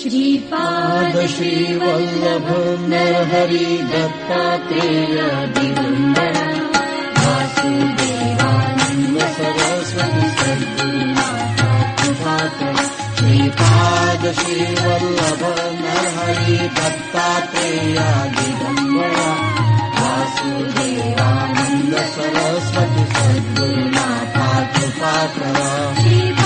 श्रीपाद श्रीवल्लभ नरहरि दत्तात्रेय दिगम्बर वासुदेवानन्द सरस्वती सद्गुरुनाथा कृपाकर श्रीपाद श्रीवल्लभ नरहरि दत्तात्रेय दिगम्बर वासुदेवानन्द सरस्वती सद्गुरुनाथा कृपाकर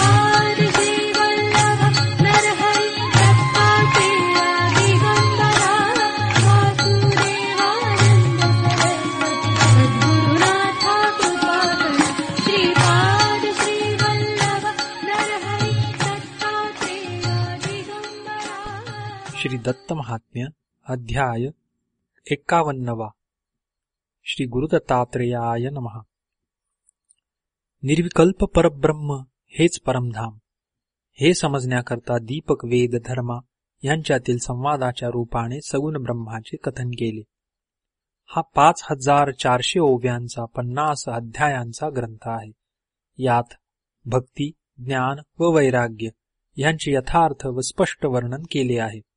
दत्तमहात्म्य अध्याय एक्कावन्नवा श्री गुरुदत्तात्रेयाय नम। निर्विकल्प परब्रह्म हेच परमधाम। हे समजण्याकरता दीपक वेद धर्मा यांच्यातील संवादाच्या रूपाने सगुण ब्रह्माचे कथन केले. हा पाच हजार चारशे ओव्यांचा पन्नास अध्यायांचा ग्रंथ आहे. यात भक्ती ज्ञान व वैराग्य यांचे यथार्थ व स्पष्ट वर्णन केले आहे.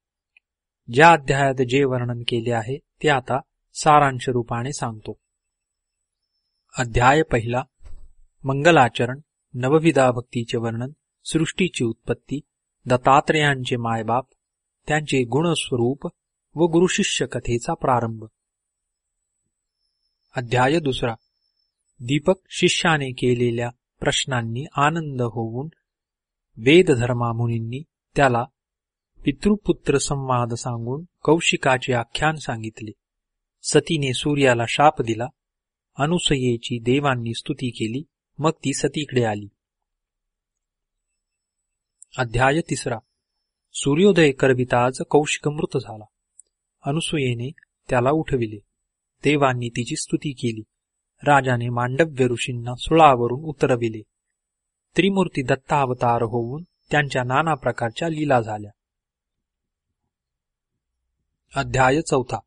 ज्या अध्यायात जे वर्णन केले आहे ते आता सारांश रूपाने सांगतो. अध्याय पहिला मंगलाचरण नवविधा भक्तीचे वर्णन सृष्टीची उत्पत्ती दत्तात्रेयांचे मायबाप त्यांचे गुणस्वरूप व गुरुशिष्य कथेचा प्रारंभ. अध्याय दुसरा दीपक शिष्याने केलेल्या प्रश्नांनी आनंद होऊन वेदधर्मा मुनींनी त्याला पितृपुत्र संवाद सांगून कौशिकाचे आख्यान सांगितले. सतीने सूर्याला शाप दिला. अनुसयेची देवांनी स्तुती केली. मग ती सतीकडे आली. अध्याय तिसरा. सूर्योदय करविताच कौशिक मृत झाला. अनुसुयेने त्याला उठविले. देवांनी तिची स्तुती केली. राजाने मांडव्य ऋषींना सुळावरून उतरविले. त्रिमूर्ती दत्तावतार होऊन त्यांच्या नाना प्रकारच्या लीला झाल्या. अध्याय चौथा.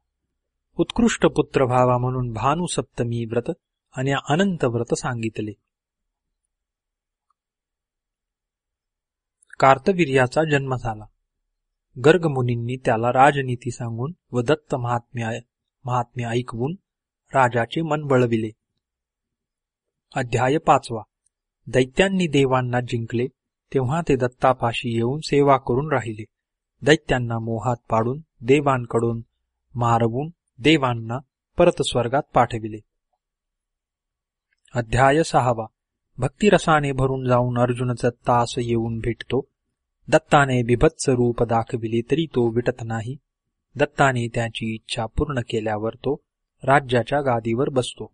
उत्कृष्ट पुत्र भावा म्हणून भानु सप्तमी व्रत आणि अनंत व्रत सांगितले. कार्तवीर्याचा जन्म झाला. गर्ग मुनींनी त्याला राजनीती सांगून व दत्त महात्म्या महात्म्य ऐकवून राजाचे मन बळविले. अध्याय पाचवा. दैत्यांनी देवांना जिंकले तेव्हा ते दत्तापाशी येऊन सेवा करून राहिले. दैत्यांना मोहात पाडून देवांकडून मारवून देवांना परत स्वर्गात पाठविले. अध्याय सहावा. भक्तिरसाने भरून जाऊन अर्जुनचा तास येऊन भेटतो. दत्ताने बिभत्स रूप दाखविले तरी तो विटत नाही. दत्ताने त्याची इच्छा पूर्ण केल्यावर तो राज्याच्या गादीवर बसतो.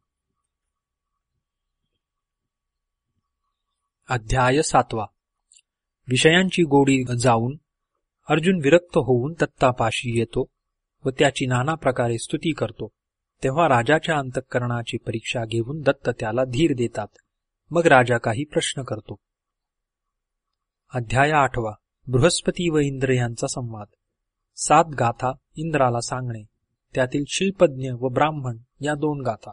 अध्याय सातवा. विषयांची गोडी जाऊन अर्जुन विरक्त होऊन दत्तापाशी येतो व त्याची नाना प्रकारे स्तुती करतो. तेव्हा राजाच्या अंतःकरणाची परीक्षा घेऊन दत्त त्याला धीर देतात. मग राजा काही प्रश्न करतो. अध्याय आठवा. बृहस्पती व इंद्र यांचा संवाद. सात गाथा इंद्राला सांगणे. त्यातील शिल्पज्ञ व ब्राह्मण या दोन गाथा.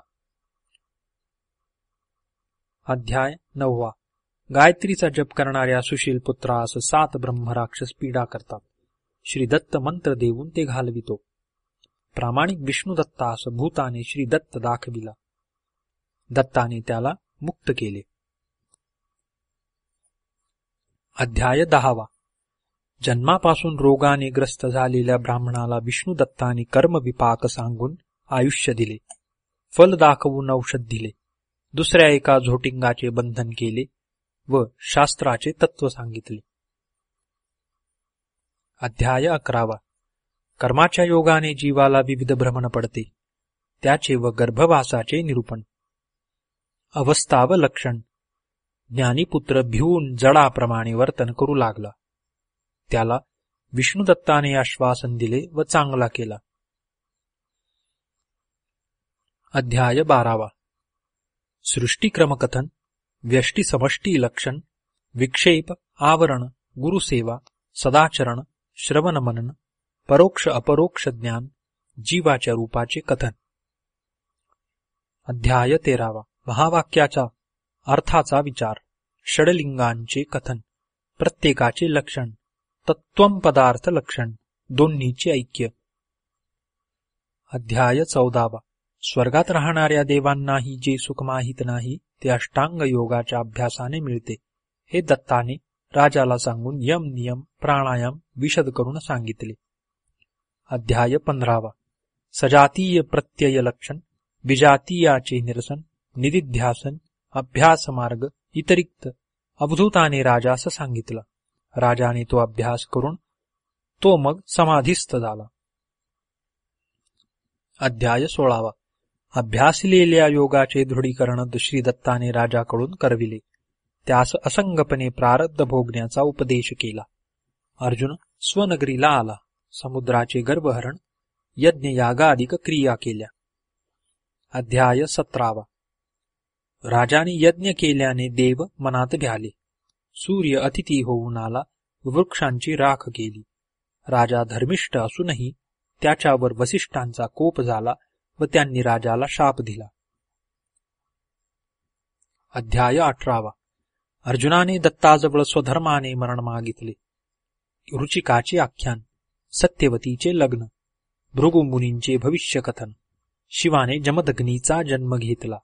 अध्याय नववा. गायत्रीचा जप करणाऱ्या सुशील पुत्रास सात ब्रह्मराक्षस पीडा करतात. श्री दत्त मंत्र देऊन ते घालवितो. प्रामाणिक विष्णू दत्तास भूताने श्री दत्त दाखविला. दत्ताने त्याला मुक्त केले. अध्याय दहावा. जन्मापासून रोगाने ग्रस्त झालेल्या ब्राह्मणाला विष्णू दत्ताने कर्मविपाक सांगून आयुष्य दिले. फल दाखवून औषध दिले. दुसऱ्या एका झोटिंगाचे बंधन केले व शास्त्राचे तत्व सांगितले. अध्याय अकरावा. कर्माच्या योगाने जीवाला विविध भ्रमण पडते त्याचे व गर्भवासाचे निरूपण. अवस्था व लक्षण ज्ञानीपुत्र भिवून जडाप्रमाणे वर्तन करू लागला. त्याला विष्णुदत्ताने आश्वासन दिले व चांगला केला. अध्याय बारावा. सृष्टीक्रमकथन व्यष्टी समष्टी लक्षण विक्षेप आवरण गुरुसेवा सदाचरण श्रवण मनन परोक्ष अपरोक्ष ज्ञान जीवाच्या रूपाचे कथन. अध्याय तेरावा. महावाक्याचा अर्थाचा विचार. षडलिंगांचे कथन. प्रत्येकाचे लक्षण. तत्वम पदार्थ लक्षण. दोन्हीचे ऐक्य. अध्याय चौदावा. स्वर्गात राहणाऱ्या देवांनाही जे सुख माहीत नाही ते अष्टांग योगाच्या अभ्यासाने मिळते. हे दत्ताने राजाला सांगून यम नियम प्राणायाम विशद करून सांगितले. अध्याय पंधरावा. सजातीय प्रत्यय लक्षण विजातीयाचे निरसन निदिध्यासन अभ्यास मार्ग इतरिक्त. अवधूताने राजास सांगितला. राजाने तो अभ्यास करून तो मग समाधीस्थ झाला. अध्याय सोळावा. अभ्यासलेल्या योगाचे दृढीकरण श्री दत्ताने राजाकडून करविले. त्यास असंगपणे प्रारब्ध भोगण्याचा उपदेश केला. अर्जुन स्वनगरीला आला. समुद्राचे गर्भहरण यज्ञ यागाधिक क्रिया केल्या. अध्याय सतरावा. राजाने यज्ञ केल्याने देव मनात भ्याले सूर्य अतिथी होऊन आला वृक्षांची राख केली. राजा धर्मिष्ठ असूनही त्याच्यावर वसिष्ठांचा कोप झाला व त्यांनी राजाला शाप दिला. अध्याय अठरावा. अर्जुनाने दत्ताजवळ स्वधर्माने मरण मागितले रुचिकाचे आख्यान सत्यवतीचे लग्न भृगुमुनींचे भविष्यकथन शिवाने जमदग्नीचा जन्म घेतला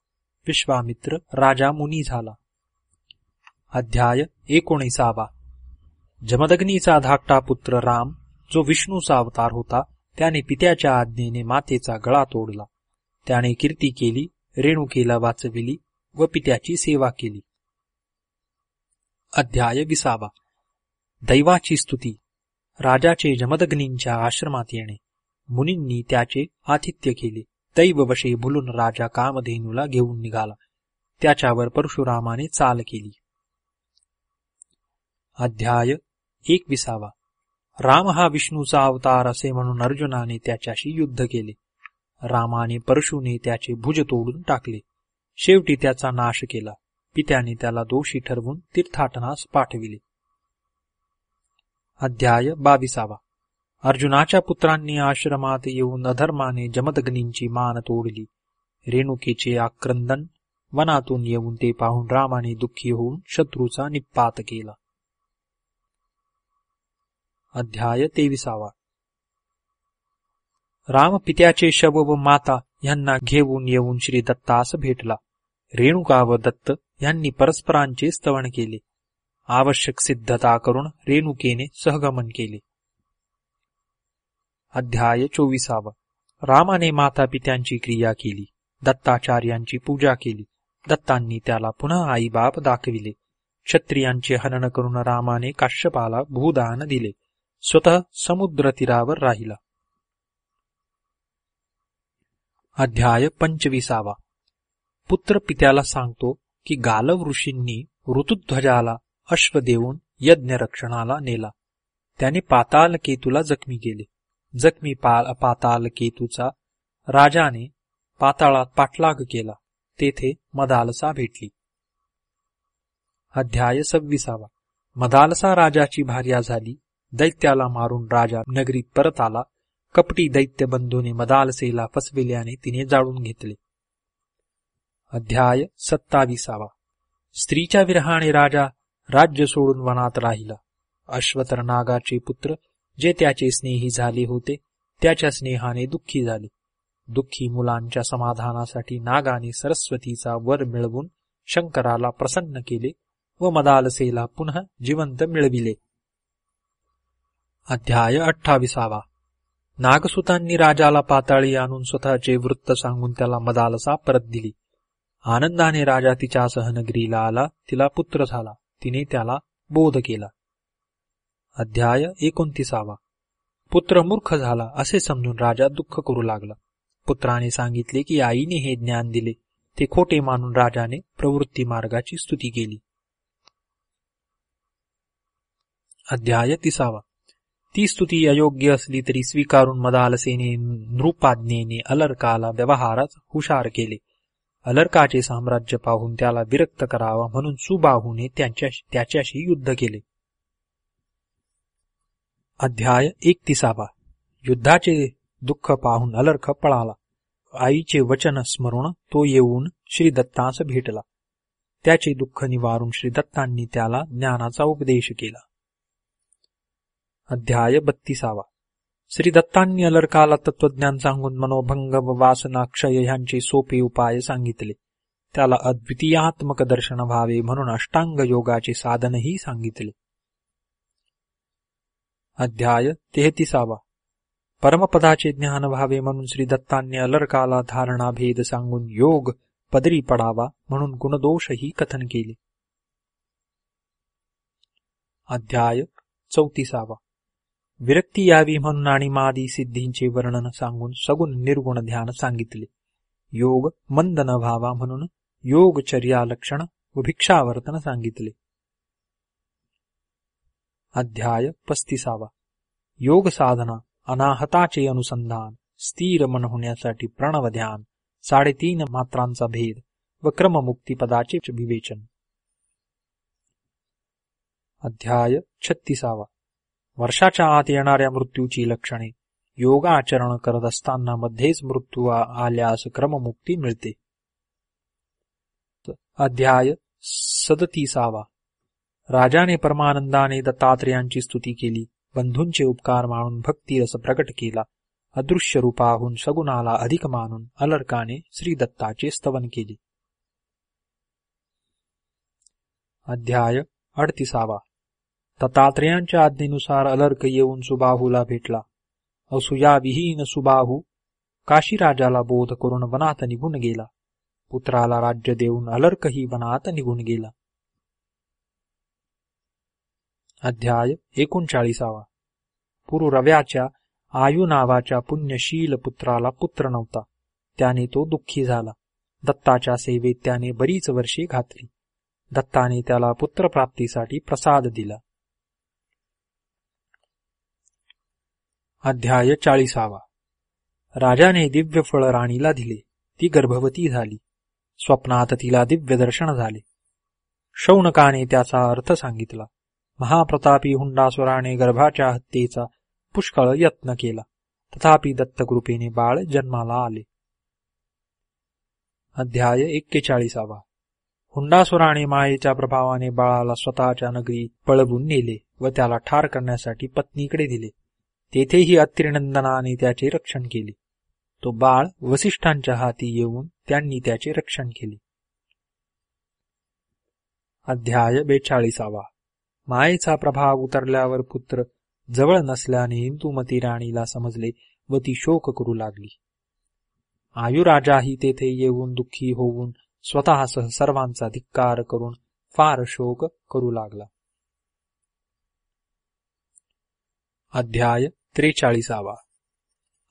विश्वामित्र राजा मुनी झाला अध्याय एकोणीसावा जमदग्नीचा धाकटा पुत्र राम जो विष्णूचा अवतार होता त्याने पित्याच्या आज्ञेने मातेचा गळा तोडला त्याने कीर्ती केली रेणुकेला वाचविली व पित्याची सेवा केली अध्याय विसावा. दैवाची स्तुती. राजाचे जमदग्नींच्या आश्रमात येणे. मुनींनी त्याचे आतिथ्य केले. दैववशे भुलून राजा कामधेनूला घेऊन निघाला. त्याच्यावर परशुरामाने चाल केली. अध्याय एकविसावा राम हा विष्णूचा अवतार असे म्हणून अर्जुनाने त्याच्याशी युद्ध केले. रामाने परशुने त्याचे भुज तोडून टाकले. शेवटी त्याचा नाश केला. पित्याने त्याला दोषी ठरवून तीर्थाटनास पाठविले. अध्याय बाविसावा. अर्जुनाच्या पुत्रांनी आश्रमात येऊन अधर्माने जमदग्नींची मान तोडली. रेणुकेचे आक्रंदन वनातून येऊन ते पाहून रामाने दुःखी होऊन शत्रूचा निपात केला. अध्याय तेविसावा. राम पित्याचे शव व माता यांना घेऊन येऊन श्री दत्तास भेटला. रेणुका व दत्त यांनी परस्परांचे स्तवन केले. आवश्यक सिद्धता करून रेणुकेने सहगमन केले. अध्याय चोवीसावा. रामाने माता पित्यांची क्रिया केली. दत्ताचार्यांची पूजा केली. दत्तांनी त्याला पुन्हा आईबाप दाखविले. क्षत्रियांचे हनन करून रामाने काश्यपाला भूदान दिले. स्वतः समुद्र तीरावर राहिला. अध्याय पंचवीसावा. पुत्र पित्याला सांगतो की गालव ऋषींनी ऋतुध्वजाला अश्व देऊन यज्ञ रक्षणाला नेला. त्याने पाताल केतूला जखमी केले. जखमी पाताल केतूचा राजाने पाताळात पाठलाग केला. तेथे मदालसा भेटली. अध्याय सव्वीसावा. मदालसा राजाची भार्या झाली. दैत्याला मारून राजा नगरीत परत आला. कपटी दैत्य बंधूने मदालसेला फसविल्याने तिने जाळून घेतले. अध्याय सत्ताविसावा. स्त्रीच्या विरहाने राजा राज्य सोडून वनात राहिला. अश्वतर नागाचे पुत्र जे त्याचे स्नेही झाले होते त्याच्या स्नेहाने दुःखी झाले. दुःखी मुलांच्या समाधानासाठी नागाने सरस्वतीचा वर मिळवून शंकराला प्रसन्न केले व मदालसेला पुन्हा जिवंत मिळविले. अध्याय अठ्ठाविसावा. नागसुतांनी राजाला पाताळी आणून स्वतःचे वृत्त सांगून त्याला मदालसा परत दिली. आनंदाने राजा तिच्या सहनगरीला आला तिला पुत्र झाला. तिने त्याला बोध केला. अध्याय एकोणतीसावा. पुत्र मूर्ख झाला असे समजून राजा दुःख करू लागला. पुत्राने सांगितले की आईने हे ज्ञान दिले. ते खोटे मानून राजाने प्रवृत्ती मार्गाची स्तुती केली. अध्याय तिसावा. ती स्तुती अयोग्य असली तरी स्वीकारून मदालसेने नृपाज्ञेने अलर्काला व्यवहारात हुशार केले. अलर्काचे साम्राज्य पाहून त्याला विरक्त करावा म्हणून सुबाहूने त्याच्याशी युद्ध केले. अध्याय एकतिसावा. युद्धाचे दुःख पाहून अलर्क पळाला. आईचे वचन स्मरून तो येऊन श्री दत्तास भेटला. त्याचे दुःख निवारून श्री दत्तांनी त्याला ज्ञानाचा उपदेश केला. अध्याय बत्तीसावा. श्री दत्तांनी अलरकाला तत्वज्ञान सांगून मनोभंग व वासनाक्षय ह्यांचे सोपे उपाय सांगितले. त्याला अद्वितीयात्मक दर्शन व्हावे म्हणून अष्टांग योगाचे साधनही सांगितले. अध्याय तेहतीसावा. परमपदाचे ज्ञान व्हावे म्हणून श्री दत्तांनी अलरकाला धारणाभेद सांगून योग पदरी पडावा म्हणून गुणदोषही कथन केले. अध्याय चौतीसावा. विरक्ती यावी म्हणून आणि मादी सिद्धींचे वर्णन सांगून सगुण निर्गुण ध्यान सांगितले. योग मंद न व्हावा म्हणून योगचर्या लक्षण व भिक्षावर्तन सांगितले. अध्याय पस्तीसावा. योग साधना अनाहताचे अनुसंधान स्थिर मन होण्यासाठी प्रणव ध्यान साडेतीन मात्रांचा भेद व क्रममुक्तीपदाचे विवेचन. अध्याय छत्तीसावा. वर्षाच्या आत येणाऱ्या मृत्यूची लक्षणे. योगाचरण करत असताना मध्येच मृत्यू आल्यास क्रममुक्ती मिळते. अध्याय सदतीसावा. राजाने परमानंदाने दत्तात्रेयांची स्तुती केली. बंधूंचे उपकार मानून भक्तिरस प्रकट केला. अदृश्य रूपाहून सगुणाला अधिक मानून अलर्काने श्री दत्ताचे स्तवन केले. अध्याय अडतिसावा. दत्तात्रेयांच्या आज्ञेनुसार अलर्क येऊन सुबाहूला भेटला. असुयाविहीन सुबाहू काशीराजाला बोध करून वनात निघून गेला. पुत्राला राज्य देऊन अलर्कही वनात निघून गेला. अध्याय एकोणचाळीसावा. पुरुरव्याच्या आयु नावाच्या पुण्यशील पुत्राला पुत्र नव्हता. त्याने तो दुःखी झाला. दत्ताच्या सेवेत त्याने बरीच वर्षे घातली. दत्ताने त्याला पुत्रप्राप्तीसाठी प्रसाद दिला. अध्याय चाळीसावा. राजाने दिव्य फळ राणीला दिले. ती गर्भवती झाली. स्वप्नात तिला दिव्य दर्शन झाले. शौनकाने त्याचा अर्थ सांगितला. महाप्रतापी हुंडासुराने गर्भाच्या हत्येचा पुष्कळ यत्न केला. तथापि दत्तकृपेने बाळ जन्माला आले. अध्याय एक्केचाळीसावा. हुंडासुराने मायेच्या प्रभावाने बाळाला स्वतःच्या नगरी पळवून नेले व त्याला ठार करण्यासाठी पत्नीकडे दिले. तेथेही अत्रिनंदनाने त्याचे रक्षण केले. तो बाळ वसिष्ठांच्या हाती येऊन त्यांनी त्याचे रक्षण केले. अध्याय बेचाळीसावा. मायेचा प्रभाव उतरल्यावर पुत्र जवळ नसल्याने इंदुमती राणीला समजले व ती शोक करू लागली. आयुराजाही तेथे येऊन दुःखी होऊन स्वतःसह सर्वांचा धिक्कार करून फार शोक करू लागला. अध्याय त्रेचाळीसावा.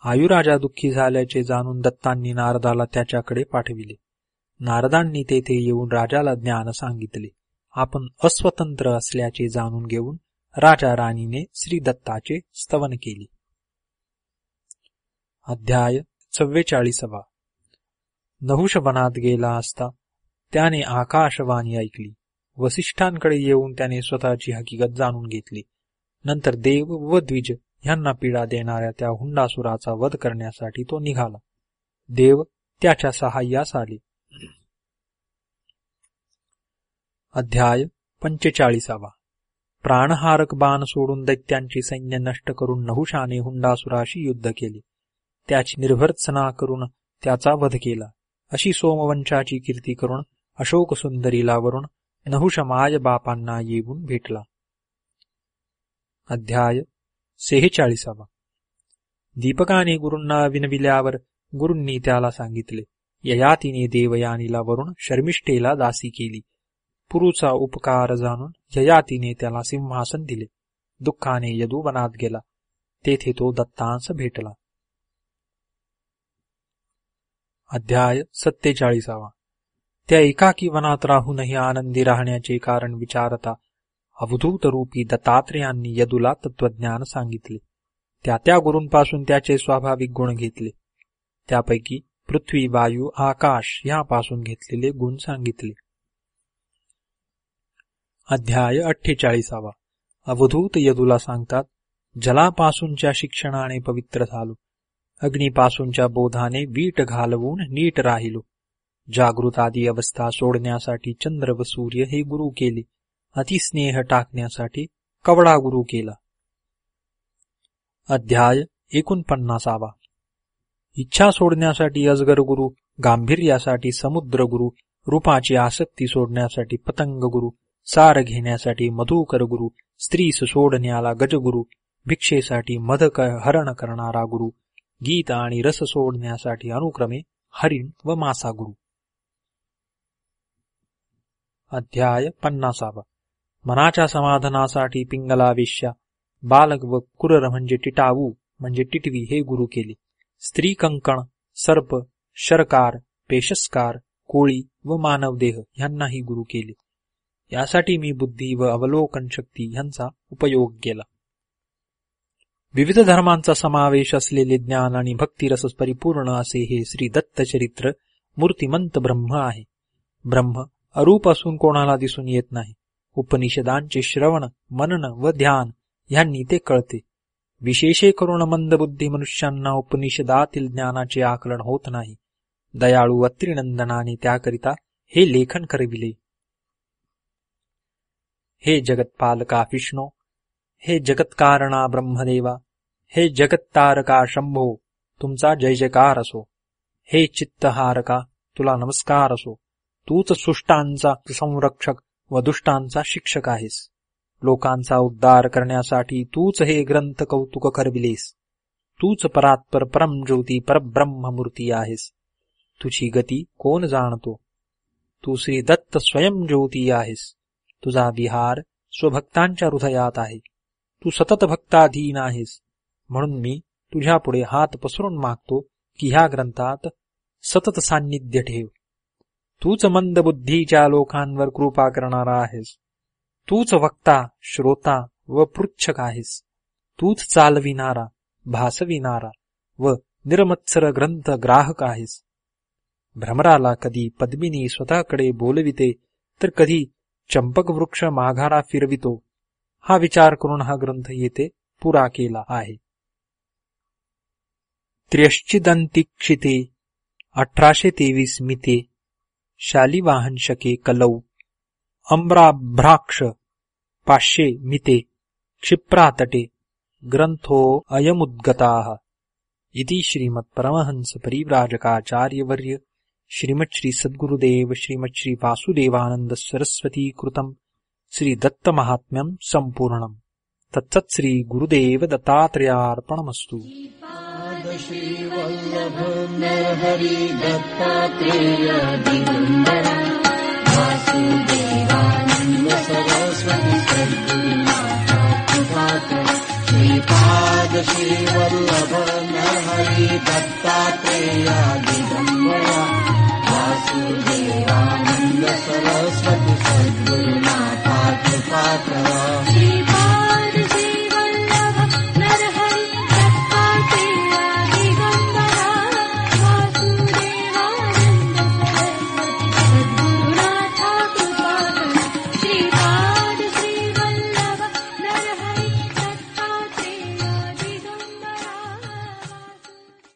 आयुराजा दुःखी झाल्याचे जाणून दत्तांनी नारदाला त्याच्याकडे पाठविले. नारदांनी तेथे येऊन राजाला ज्ञान सांगितले. आपण अस्वतंत्र असल्याचे जाणून घेऊन राजा राणीने श्री दत्ताचे स्तवन केले. अध्याय चव्वेचाळीसवा. नहुष वनात गेला असता त्याने आकाशवाणी ऐकली. वसिष्ठांकडे येऊन त्याने स्वतःची हकीकत जाणून घेतली. नंतर देव व द्विज ह्यांना पीडा देणाऱ्या त्या हुंडासुराचा वध करण्यासाठी तो निघाला. देव त्याच्या सहाय्यास आले. अध्याय पंचेचाळीसावा. प्राणहारक बाण सोडून दैत्यांची सैन्य नष्ट करून नहुशाने हुंडासुराशी युद्ध केले. त्याची निर्भर्त्सना करून त्याचा वध केला. अशी सोमवंशाची कीर्ती करून अशोक सुंदरीला वरून नहुष माय बापांना येऊन भेटला. अध्याय सेहेचाळीसावा. दीपकाने गुरूंना विनविल्यावर गुरूंनी त्याला सांगितले ययातीने देवयानीला वरून शर्मिष्ठेला दासी केली. पुरुचा उपकार जाणून ययातीने त्याला सिंहासन दिले. दुःखाने यदुवनात गेला. तेथे तो दत्तांस भेटला. अध्याय सत्तेचाळीसावा. त्या एकाकी वनात राहूनही आनंदी राहण्याचे कारण विचारता अवधूत रूपी दत्तात्रेयांनी यदुला तत्वज्ञान सांगितले. त्या त्या गुरूंपासून त्याचे स्वाभाविक गुण घेतले. त्यापैकी पृथ्वी वायू आकाश यापासून घेतलेले गुण सांगितले. अध्याय अठ्ठेचाळीसावा. अवधूत यदुला सांगतात जलापासूनच्या शिक्षणाने पवित्र झालो. अग्निपासूनच्या बोधाने वीट घालवून नीट राहिलो. जागृत आदी अवस्था सोडण्यासाठी चंद्र व सूर्य हे गुरु केले. अतिस्नेह टाकण्यासाठी कवडा गुरु केला. अध्याय एकोणपन्नासावा. इच्छा सोडण्यासाठी अजगर गुरु गांभीर्यासाठी समुद्र गुरु रूपाची आसक्ती सोडण्यासाठी पतंग गुरु सार घेण्यासाठी मधुकर गुरु स्त्रीस सोडण्याला गजगुरु भिक्षेसाठी मध हरण करणारा गुरु गीत आणि रस सोडण्यासाठी अनुक्रमे हरिण व मासा गुरु. अध्याय पन्नासावा. मनाच्या समाधानासाठी पिंगला वेश्या बालक व कुरर म्हणजे टिटावू म्हणजे टिटवी हे गुरु केले. स्त्री कंकण सर्प शरकार पेशस्कार कोळी व मानवदेह ह्यांनाही गुरु केले. यासाठी मी बुद्धी व अवलोकन शक्ती ह्यांचा उपयोग केला. विविध धर्मांचा समावेश असलेले ज्ञान आणि भक्तिरस परिपूर्ण असे हे श्री दत्त चरित्र मूर्तिमंत ब्रह्म आहे. ब्रह्म अरूप असून कोणाला दिसून येत नाही. उपनिषदांचे श्रवण मनन व ध्यान ह्यांनी ते कळते. विशेषे करून मंदबुद्धी मनुष्यांना उपनिषदातील ज्ञानाचे आकलन होत नाही. दयाळू अत्रिनंदनाने त्याकरिता हे लेखन करविले. हे जगत्पालका विष्णो हे जगत्कारणा ब्रह्मदेवा हे जगत्तारका शंभो तुमचा जय जयकार असो. हे चित्तहारका तुला नमस्कार असो. तूच सुष्टांचा संरक्षक व दुष्टांचा शिक्षक आहेस. लोकांचा उद्धार करण्यासाठी तूच हे ग्रंथ कौतुक करविलेस. तूच परात्पर परमज्योती परब्रह्ममूर्ती आहेस. तुझी गती कोण जाणतो? तू श्री दत्त स्वयंज्योती आहेस. तुझा विहार स्वभक्तांच्या हृदयात आहे. तू सतत भक्ताधीन आहेस. म्हणून मी तुझ्या पुढे हात पसरून मागतो की ह्या ग्रंथात सतत सान्निध्य ठेव. तूच मंद बुद्धीच्या लोकांवर कृपा करणारा आहेस. तूच वक्ता श्रोता व पृच्छक आहेस. तूच चालविणारा भासविणारा व निर्मत्सर ग्रंथ ग्राहक आहेस. भ्रमराला कधी पद्मिनी स्वतःकडे बोलविते तर कधी चंपक वृक्ष माघारा फिरवितो. हा विचार करून हा ग्रंथ येथे पुरा केला आहे. त्र्यश्चिदंतिक्षिते अठराशे तेवीस मिते शालिवाहनशके कलौ। अम्राभ्राक्ष पाश्ये मिते क्षिप्रातटे ग्रन्थोऽयमुद्गताः इति श्रीमत्परमहंसपरिव्राजकाचार्यवर्य श्रीमच्छ्रीसद्गुरुदेव श्रीमच्छ्रीवासुदेवानन्दसरस्वतीकृतम् श्रीदत्तमाहात्म्यम् सम्पूर्णम्। तत्सत् श्रीगुरुदेव दत्तात्रयार्पणमस्तु श्रीवल्लभ न हरि दत्तात्रेया दिगङ्गां न सर्वस्वती सर्वे माता पात्र न हरि दत्तात्रेयादिदण्डा वासुदेवान्द सरस्वती सर्वे माता पात्र